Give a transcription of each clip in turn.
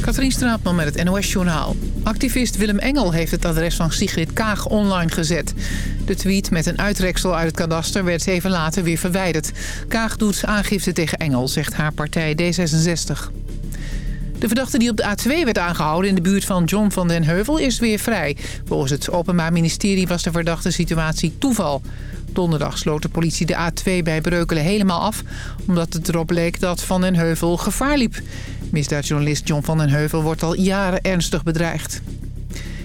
Katrien Straatman met het NOS-journaal. Activist Willem Engel heeft het adres van Sigrid Kaag online gezet. De tweet met een uitreksel uit het kadaster werd even later weer verwijderd. Kaag doet aangifte tegen Engel, zegt haar partij D66. De verdachte die op de A2 werd aangehouden in de buurt van John van den Heuvel is weer vrij. Volgens het Openbaar Ministerie was de verdachte situatie toeval. Donderdag sloot de politie de A2 bij Breukelen helemaal af... omdat het erop leek dat Van den Heuvel gevaar liep. Misdaadjournalist John van den Heuvel wordt al jaren ernstig bedreigd.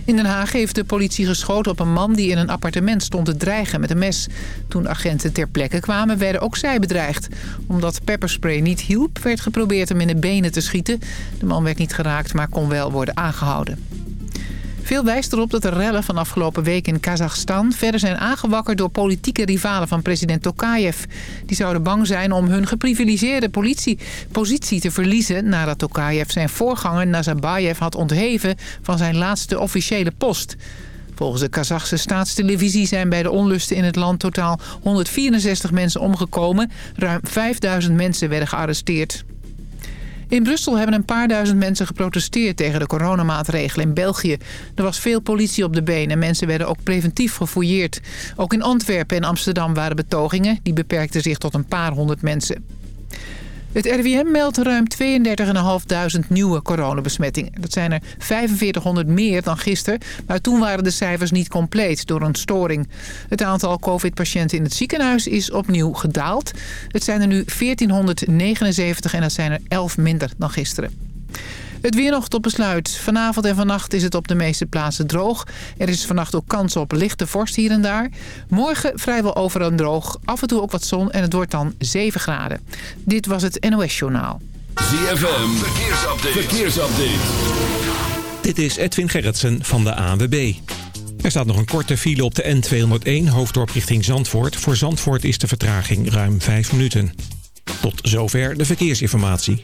In Den Haag heeft de politie geschoten op een man die in een appartement stond te dreigen met een mes. Toen agenten ter plekke kwamen werden ook zij bedreigd. Omdat pepperspray niet hielp werd geprobeerd hem in de benen te schieten. De man werd niet geraakt maar kon wel worden aangehouden. Veel wijst erop dat de rellen van afgelopen week in Kazachstan... verder zijn aangewakkerd door politieke rivalen van president Tokayev. Die zouden bang zijn om hun geprivilegeerde politie, positie te verliezen... nadat Tokayev zijn voorganger Nazarbayev had ontheven van zijn laatste officiële post... Volgens de Kazachse staatstelevisie zijn bij de onlusten in het land totaal 164 mensen omgekomen. Ruim 5000 mensen werden gearresteerd. In Brussel hebben een paar duizend mensen geprotesteerd tegen de coronamaatregelen in België. Er was veel politie op de been en mensen werden ook preventief gefouilleerd. Ook in Antwerpen en Amsterdam waren betogingen. Die beperkten zich tot een paar honderd mensen. Het RIVM meldt ruim 32.500 nieuwe coronabesmettingen. Dat zijn er 4500 meer dan gisteren, maar toen waren de cijfers niet compleet door een storing. Het aantal covid-patiënten in het ziekenhuis is opnieuw gedaald. Het zijn er nu 1479 en dat zijn er 11 minder dan gisteren. Het weer nog tot besluit. Vanavond en vannacht is het op de meeste plaatsen droog. Er is vannacht ook kans op lichte vorst hier en daar. Morgen vrijwel overal droog. Af en toe ook wat zon en het wordt dan 7 graden. Dit was het NOS Journaal. ZFM, verkeersupdate. verkeersupdate. Dit is Edwin Gerritsen van de ANWB. Er staat nog een korte file op de N201 hoofddorp richting Zandvoort. Voor Zandvoort is de vertraging ruim 5 minuten. Tot zover de verkeersinformatie.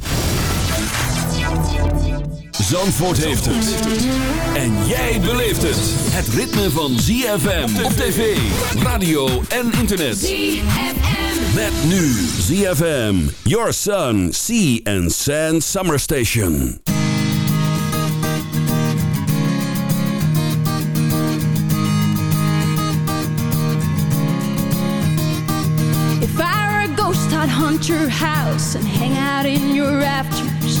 Zandvoort heeft het. En jij beleeft het. Het ritme van ZFM op tv, radio en internet. ZFM. Met nu ZFM, Your Sun, Sea and Sand Summer Station. If I were a ghost, I'd hunt your house and hang out in your rafters.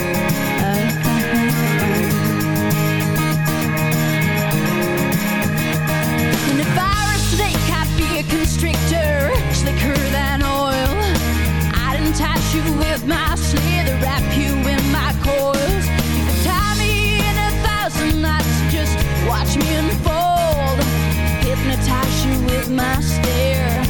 With my slither, wrap you in my coils. Tie me in a thousand knots, just watch me unfold. Hypnotize you with my stare,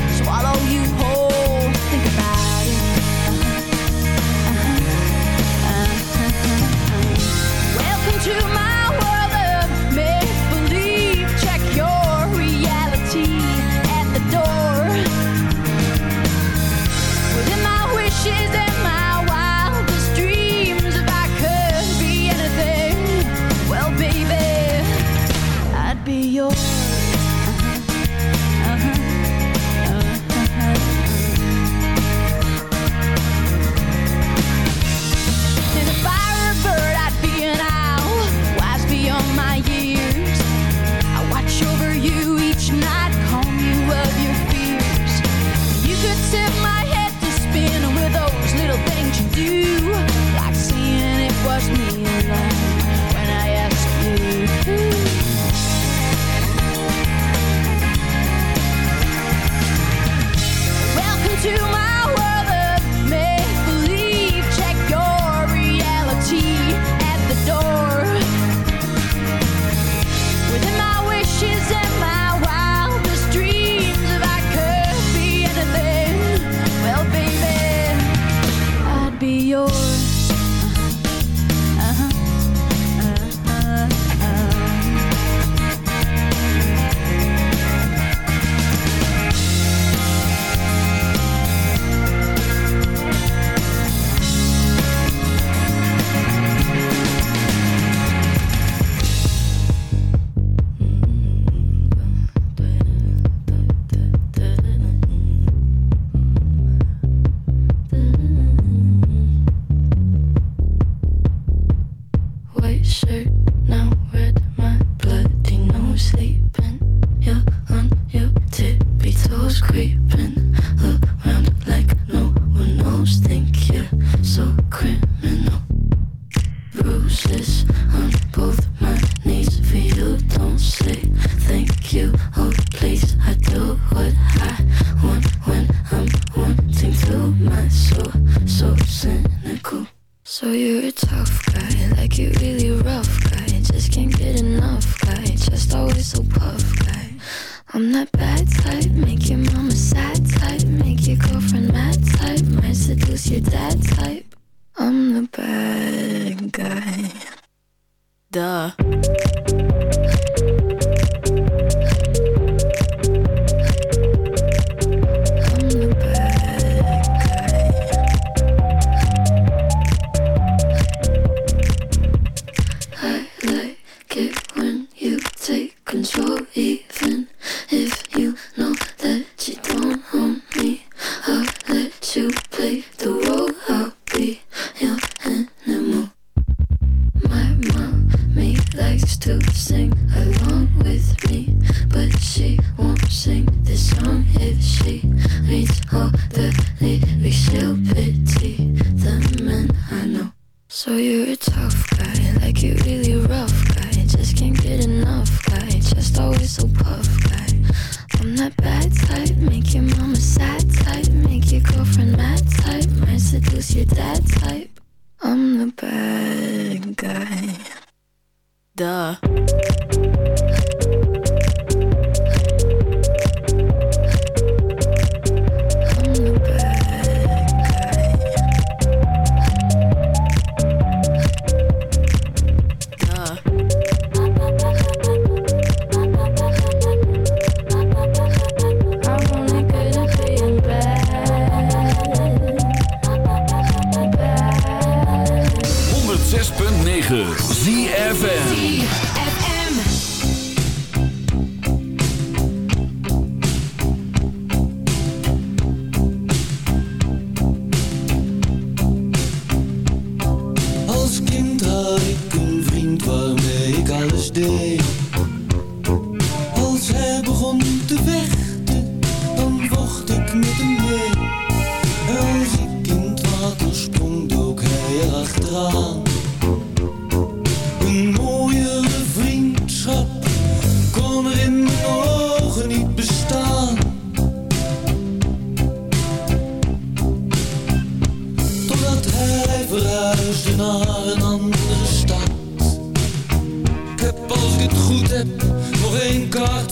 God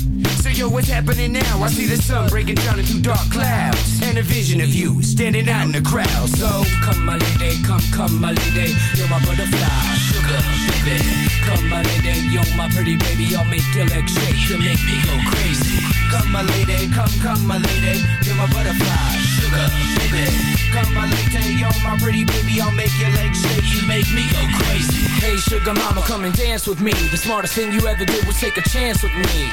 Yo, what's happening now? I see the sun breaking down into dark clouds And a vision of you standing out in the crowd So come my lady, come, come my lady You're my butterfly, sugar, baby. Come my lady, you're my pretty baby. I'll make your legs shake, you make me go crazy. Come my lady, come, come my lady. You're my butterfly, sugar, baby. Come my lady, you're my pretty baby. I'll make your legs shake, you make me go crazy. Hey sugar mama, come and dance with me. The smartest thing you ever did was take a chance with me.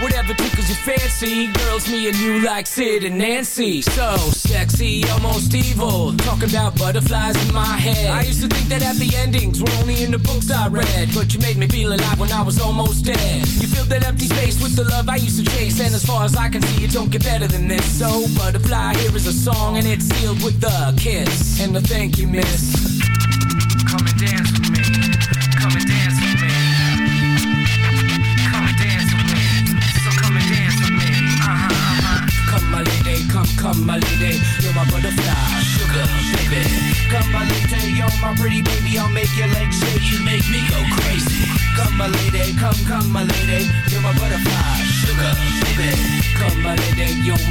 Whatever tickles your fancy, girls, me and you like Sid and Nancy. So sexy, almost evil. Talking about butterflies in my head. I used to think that happy endings were only in the books I read. But you made me feel alive when I was almost dead. You filled that empty space with the love I used to chase. And as far as I can see, it don't get better than this. So, butterfly, here is a song, and it's sealed with a kiss. And a thank you, miss. Come and dance with me. Come and dance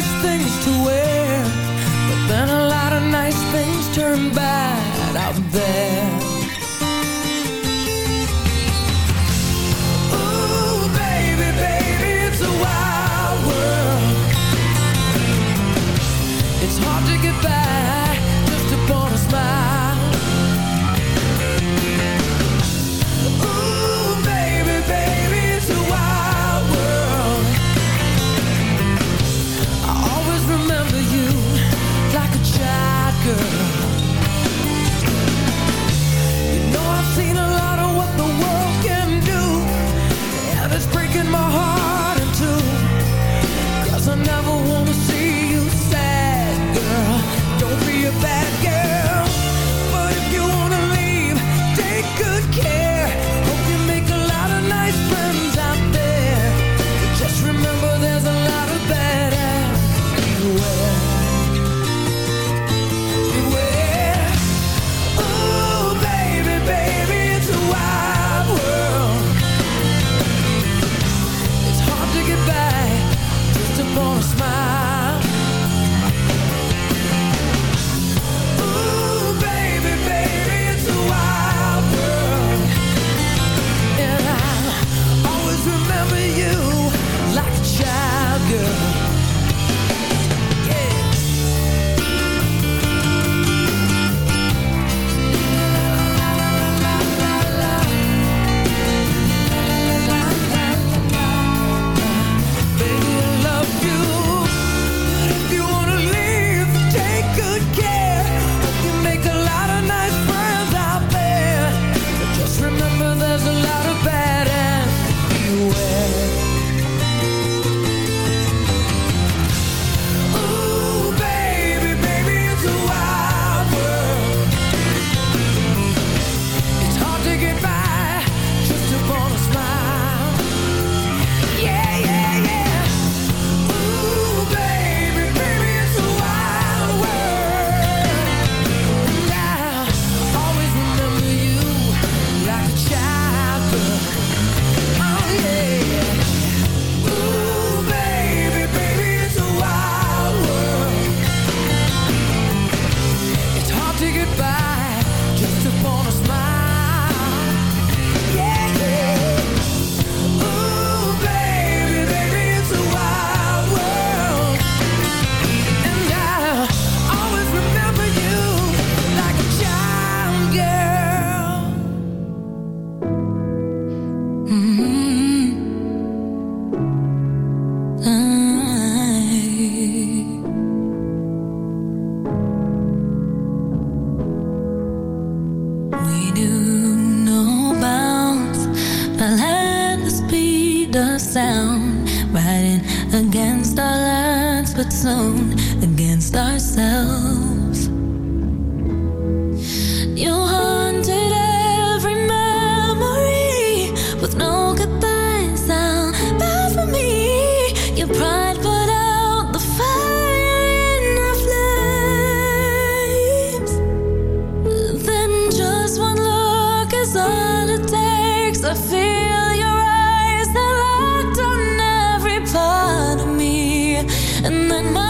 nice things to wear But then a lot of nice things turn bad out there. And then my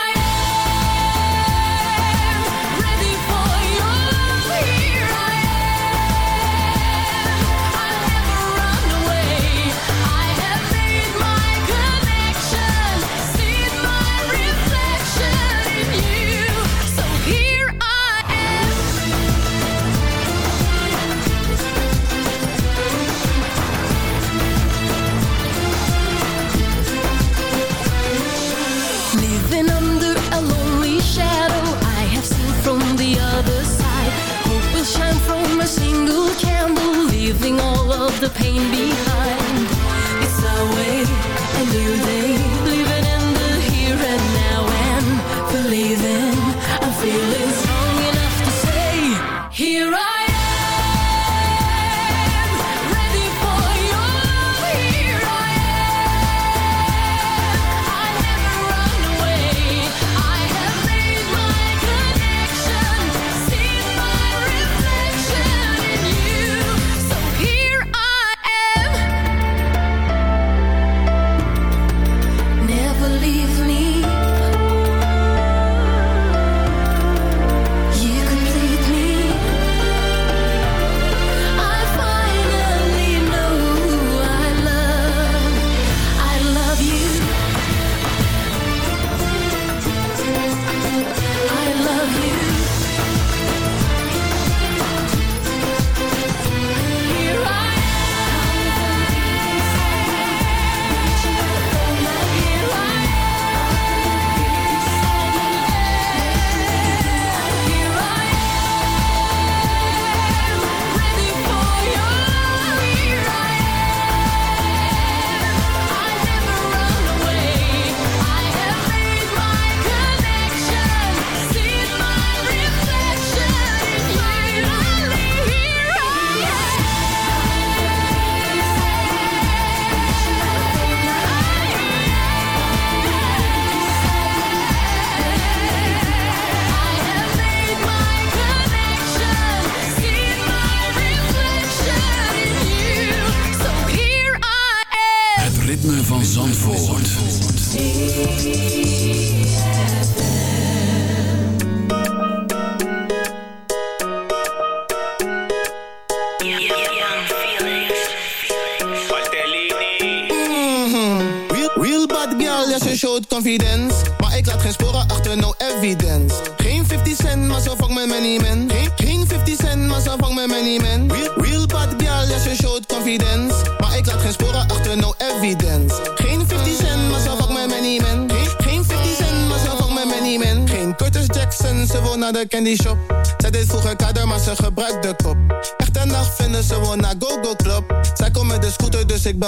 the pain behind.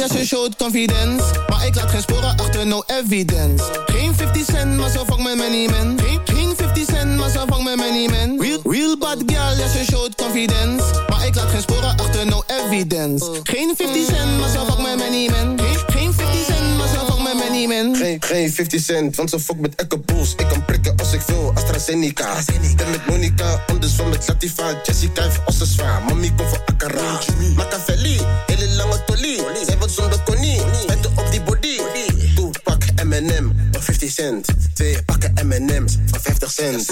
Bad girl, ja, ze showt confidence. Maar ik laat geen sporen achter, no evidence. Geen 50 cent, maar zo met many men. Geen, geen 50 cent, maar zo met many men. Real, real bad girl, ja, ze showt confidence. Maar ik laat geen sporen achter, no evidence. Geen 50 cent, maar zo met many men. Geen, geen 50 cent, maar zo fuck Geen, geen 50 cent, want ze fuck met Echo Bulls. Ik kan prikken als ik wil, AstraZeneca. Ben met Monica, anders van met Latifa. Jessica heeft als zwaar, mami komt voor Akara. Machiavelli, hele lange tolie. Zij wordt zonder konie, spijten op die body. M&M voor 50 cent. Twee pakken M&M's voor 50 cent.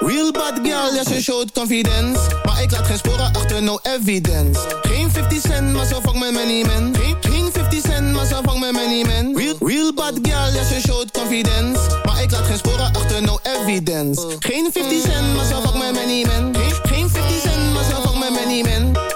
Real, bad girl, ja, ze showt confidence. Maar ik laat geen sporen achter, no evidence. Geen 50 cent, maar zo fuck met many men. Geen, geen 50 cent, maar zo fuck met many men. Real, bad girl, ja, ze showt confidence. Maar ik laat geen sporen achter, no evidence. Geen 50 cent, maar zo fuck met many men. Geen, geen 50 cent, maar zo fuck met many men.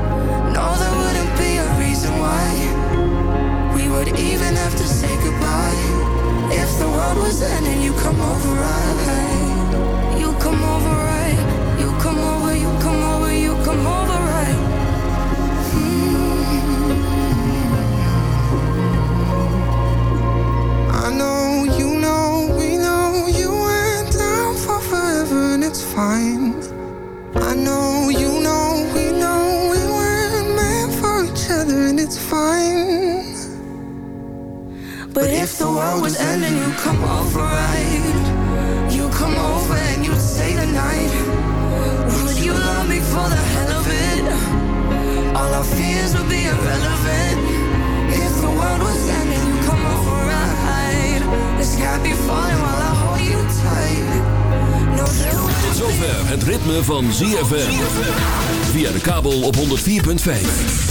reason why we would even have to say goodbye. If the world was ending, you come over, right? the world was ending You come over right You come over and you stay the night Would you love me for the hell of it? All our fears would be irrelevant If the world was ending You come over right The sky be falling while I hold you tight No, Tot zover het ritme van ZFM. Via de kabel op 104.5.